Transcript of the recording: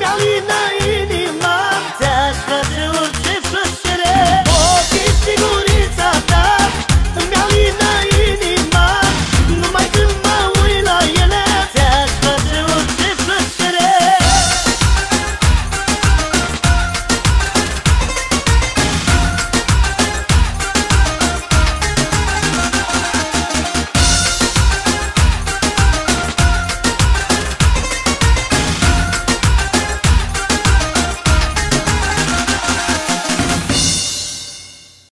庙里